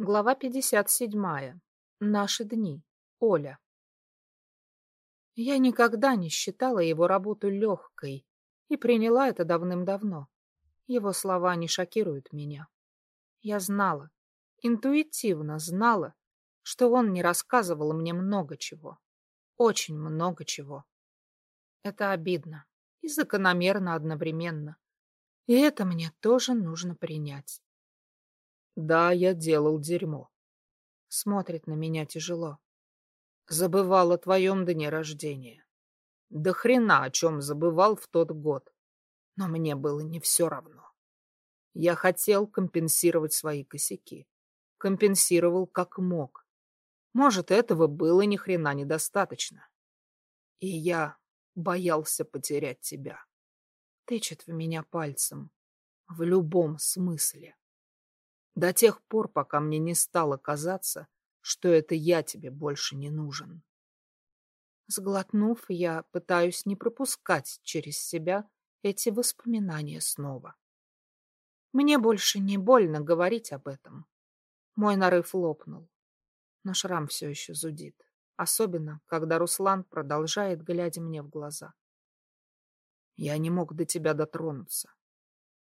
Глава 57. Наши дни. Оля. Я никогда не считала его работу легкой и приняла это давным-давно. Его слова не шокируют меня. Я знала, интуитивно знала, что он не рассказывал мне много чего. Очень много чего. Это обидно и закономерно одновременно. И это мне тоже нужно принять. Да, я делал дерьмо. Смотрит на меня тяжело. Забывал о твоем дне рождения. Да хрена о чем забывал в тот год. Но мне было не все равно. Я хотел компенсировать свои косяки. Компенсировал как мог. Может, этого было ни хрена недостаточно. И я боялся потерять тебя. Тычет в меня пальцем. В любом смысле. До тех пор, пока мне не стало казаться, что это я тебе больше не нужен. Сглотнув, я пытаюсь не пропускать через себя эти воспоминания снова. Мне больше не больно говорить об этом. Мой нарыв лопнул, но шрам все еще зудит, особенно, когда Руслан продолжает, глядя мне в глаза. Я не мог до тебя дотронуться.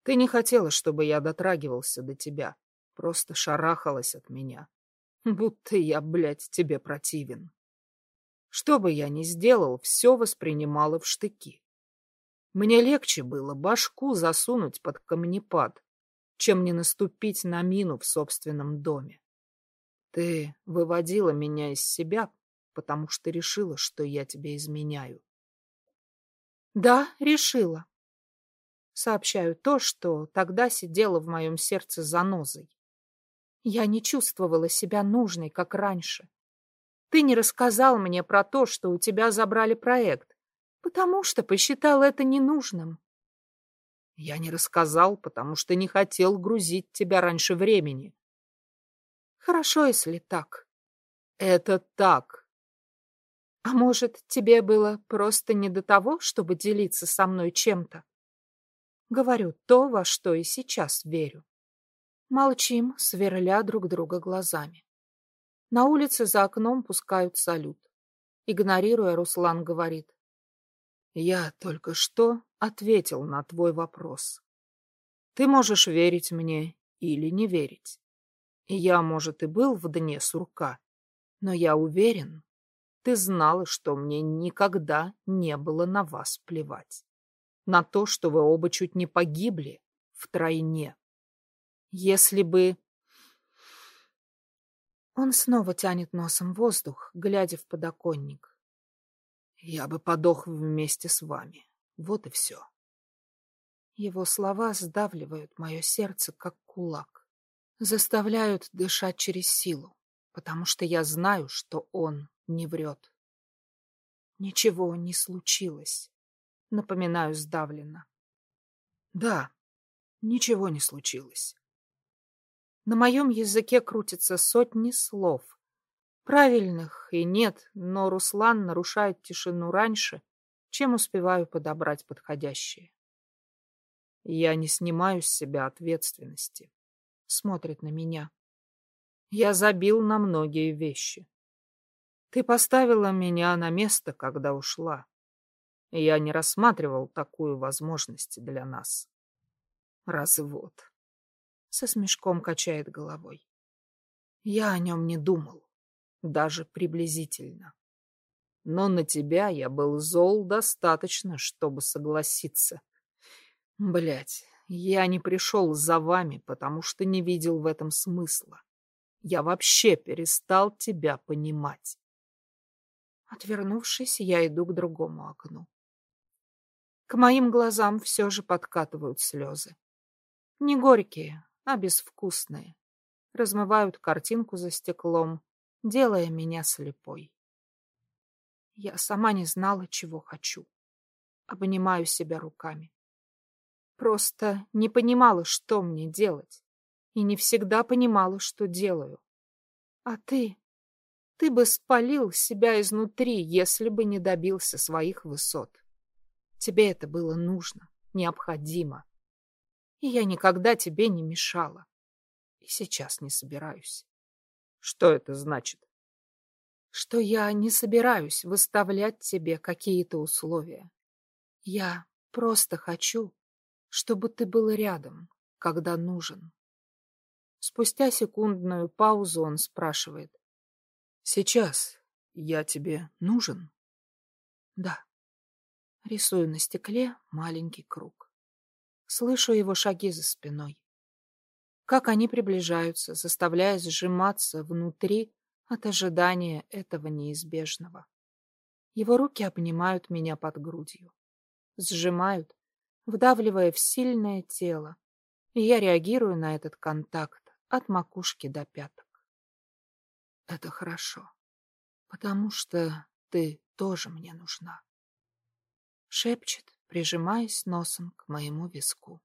Ты не хотела, чтобы я дотрагивался до тебя, Просто шарахалась от меня. Будто я, блядь, тебе противен. Что бы я ни сделал, все воспринимала в штыки. Мне легче было башку засунуть под камнепад, чем не наступить на мину в собственном доме. Ты выводила меня из себя, потому что решила, что я тебе изменяю. Да, решила. Сообщаю то, что тогда сидело в моем сердце занозой. Я не чувствовала себя нужной, как раньше. Ты не рассказал мне про то, что у тебя забрали проект, потому что посчитал это ненужным. Я не рассказал, потому что не хотел грузить тебя раньше времени. Хорошо, если так. Это так. А может, тебе было просто не до того, чтобы делиться со мной чем-то? Говорю то, во что и сейчас верю. Молчим, сверля друг друга глазами. На улице за окном пускают салют. Игнорируя, Руслан говорит. Я только что ответил на твой вопрос. Ты можешь верить мне или не верить. Я, может, и был в дне сурка, но я уверен, ты знала, что мне никогда не было на вас плевать. На то, что вы оба чуть не погибли втройне. Если бы... Он снова тянет носом воздух, глядя в подоконник. Я бы подох вместе с вами. Вот и все. Его слова сдавливают мое сердце, как кулак. Заставляют дышать через силу, потому что я знаю, что он не врет. Ничего не случилось. Напоминаю сдавленно. Да, ничего не случилось. На моем языке крутятся сотни слов. Правильных и нет, но Руслан нарушает тишину раньше, чем успеваю подобрать подходящие. Я не снимаю с себя ответственности. Смотрит на меня. Я забил на многие вещи. Ты поставила меня на место, когда ушла. Я не рассматривал такую возможность для нас. Развод со смешком качает головой. Я о нем не думал, даже приблизительно. Но на тебя я был зол достаточно, чтобы согласиться. Блять, я не пришел за вами, потому что не видел в этом смысла. Я вообще перестал тебя понимать. Отвернувшись, я иду к другому окну. К моим глазам все же подкатывают слезы. Не горькие, а безвкусные. Размывают картинку за стеклом, делая меня слепой. Я сама не знала, чего хочу. Обнимаю себя руками. Просто не понимала, что мне делать. И не всегда понимала, что делаю. А ты... Ты бы спалил себя изнутри, если бы не добился своих высот. Тебе это было нужно, необходимо и я никогда тебе не мешала. И сейчас не собираюсь. Что это значит? Что я не собираюсь выставлять тебе какие-то условия. Я просто хочу, чтобы ты был рядом, когда нужен. Спустя секундную паузу он спрашивает. Сейчас я тебе нужен? Да. Рисую на стекле маленький круг. Слышу его шаги за спиной. Как они приближаются, заставляя сжиматься внутри от ожидания этого неизбежного. Его руки обнимают меня под грудью. Сжимают, вдавливая в сильное тело, и я реагирую на этот контакт от макушки до пяток. Это хорошо, потому что ты тоже мне нужна. Шепчет, прижимаясь носом к моему виску.